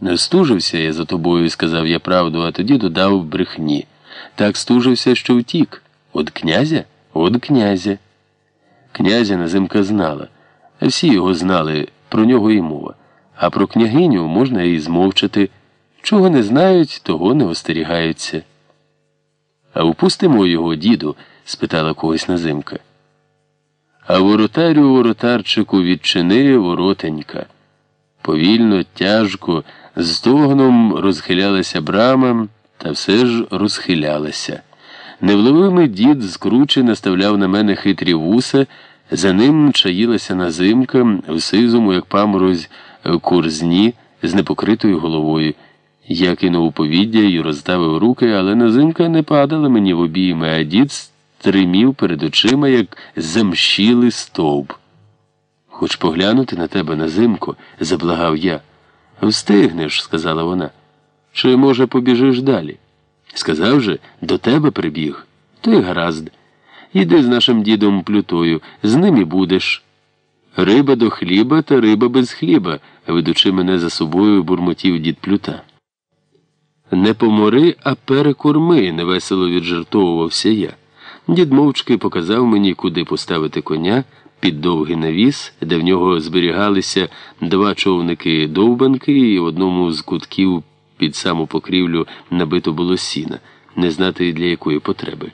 Не стужився я за тобою, сказав я правду, а тоді додав брехні. Так стужився, що втік. От князя? От князя. Князя Назимка знала. Всі його знали, про нього і мова. А про княгиню можна і змовчати. Чого не знають, того не остерігаються. А впустимо його, діду? спитала когось Назимка. А воротарю воротарчику відчини воротенька. Повільно, тяжко, з стогном розхилялася брама, та все ж розхилялася. Невловимий дід скруче наставляв на мене хитрі вуса, за ним чаїлася назимка в сизому, як паморозь, курзні з непокритою головою. Я кинув повіддя і розставив руки, але назимка не падала мені в обійми, а дід стримів перед очима, як замщілий стовп. Хоч поглянути на тебе назимку, заблагав я. Встигнеш, сказала вона. Чи, може, побіжиш далі? Сказав же, до тебе прибіг. То й гаразд. Іди з нашим дідом плютою, з ним і будеш. Риба до хліба та риба без хліба, ведучи мене за собою, бурмотів дід плюта. Не помори, а перекорми, невесело віджартовувався я. Дід мовчки показав мені, куди поставити коня під довгий навіс, де в нього зберігалися два човники довбанки, і в одному з кутків під саму покрівлю набито було сіна, не знати для якої потреби.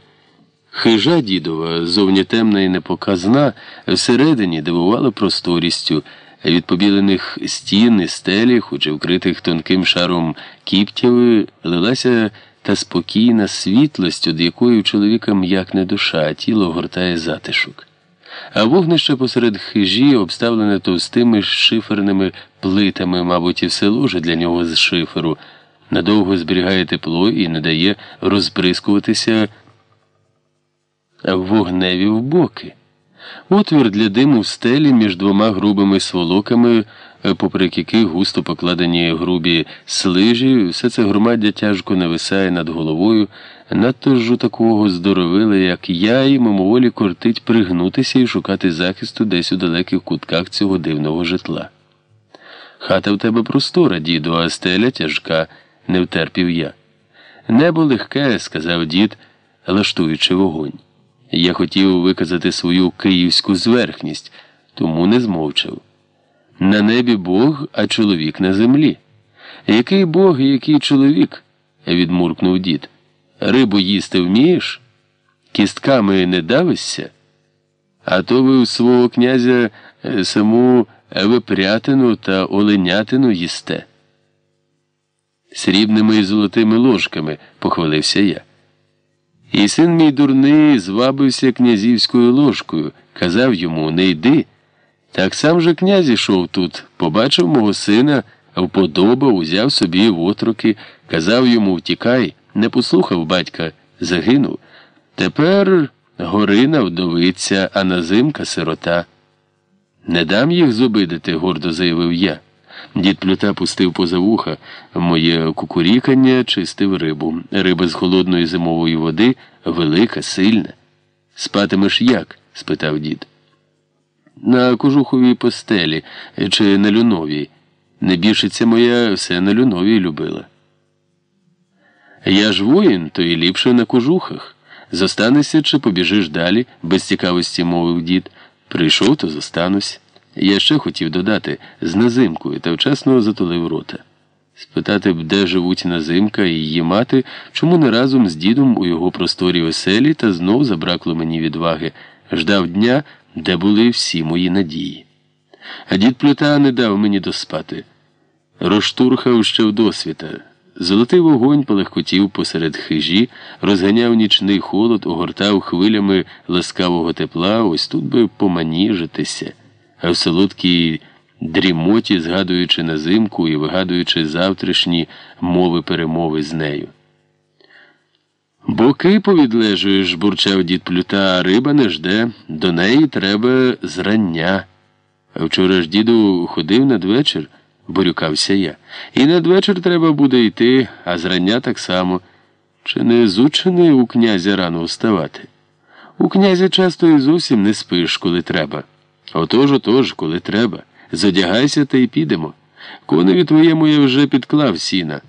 Хижа дідова, зовні темна і непоказна, всередині дивувала просторістю. Від побілених стін і стелі, хоч і вкритих тонким шаром кіптяви, лилася та спокійна світлость, від якої у чоловіка м'якне душа, а тіло гортає затишок. А вогнище посеред хижі, обставлене товстими шиферними плитами, мабуть, і все ложе для нього з шиферу, надовго зберігає тепло і не дає розбризкуватися вогневі в боки. Отвір для диму в стелі між двома грубими сволоками, попри яких густо покладені грубі слижі, все це громаддя тяжко нависає над головою, надто ж у такого здоровила, як я, і мимоволі кортить пригнутися і шукати захисту десь у далеких кутках цього дивного житла. Хата в тебе простора, діду, а стеля тяжка, не втерпів я. Небо легке, сказав дід, лаштуючи вогонь. Я хотів виказати свою київську зверхність, тому не змовчав. На небі Бог, а чоловік на землі. Який Бог і який чоловік? відмуркнув дід. Рибу їсти вмієш? Кістками не давишся? А то ви у свого князя е, саму випрятину та оленятину їсте. Срібними і золотими ложками, похвалився я. І син мій дурний звабився князівською ложкою, казав йому не йди. Так сам же князь ішов тут, побачив мого сина, вподобав, узяв собі в отроки, казав йому втікай, не послухав батька, загинув. Тепер горина вдовиця, а назимка сирота. Не дам їх зобидити, гордо заявив я. Дід плюта пустив поза вуха моє кукурікання, чистив рибу. Риба з холодної зимової води велика, сильна. Спатимеш як? спитав дід. На кожуховій постелі чи на люновій. Небільшиця моя все на люновій любила. Я ж воїн, то і ліпше на кожухах. Зостанешся чи побіжиш далі, без цікавості мовив дід. Прийшов, то зостанусь. Я ще хотів додати з назимкою та вчасно затулив рота. Спитати б, де живуть назимка і її мати, чому не разом з дідом у його просторі веселі, та знов забракло мені відваги, ждав дня, де були всі мої надії. А дід плита не дав мені доспати. Розштурхав ще в досвіта. Золотий вогонь полегкотів посеред хижі, розганяв нічний холод, огортав хвилями ласкавого тепла, ось тут би поманіжитися а в солодкій дрімоті, згадуючи назимку і вигадуючи завтрашні мови перемови з нею. Боки повідлежуєш, бурчав дід плюта, а риба не жде, до неї треба зрання. А вчора ж діду ходив надвечір, борюкався я. І надвечір треба буде йти, а зрання так само. Чи не зучений у князя рано вставати? У князя часто і зовсім не спиш, коли треба. Отож, отож, коли треба. Задягайся та й підемо. Коневі твоєму я вже підклав сіна.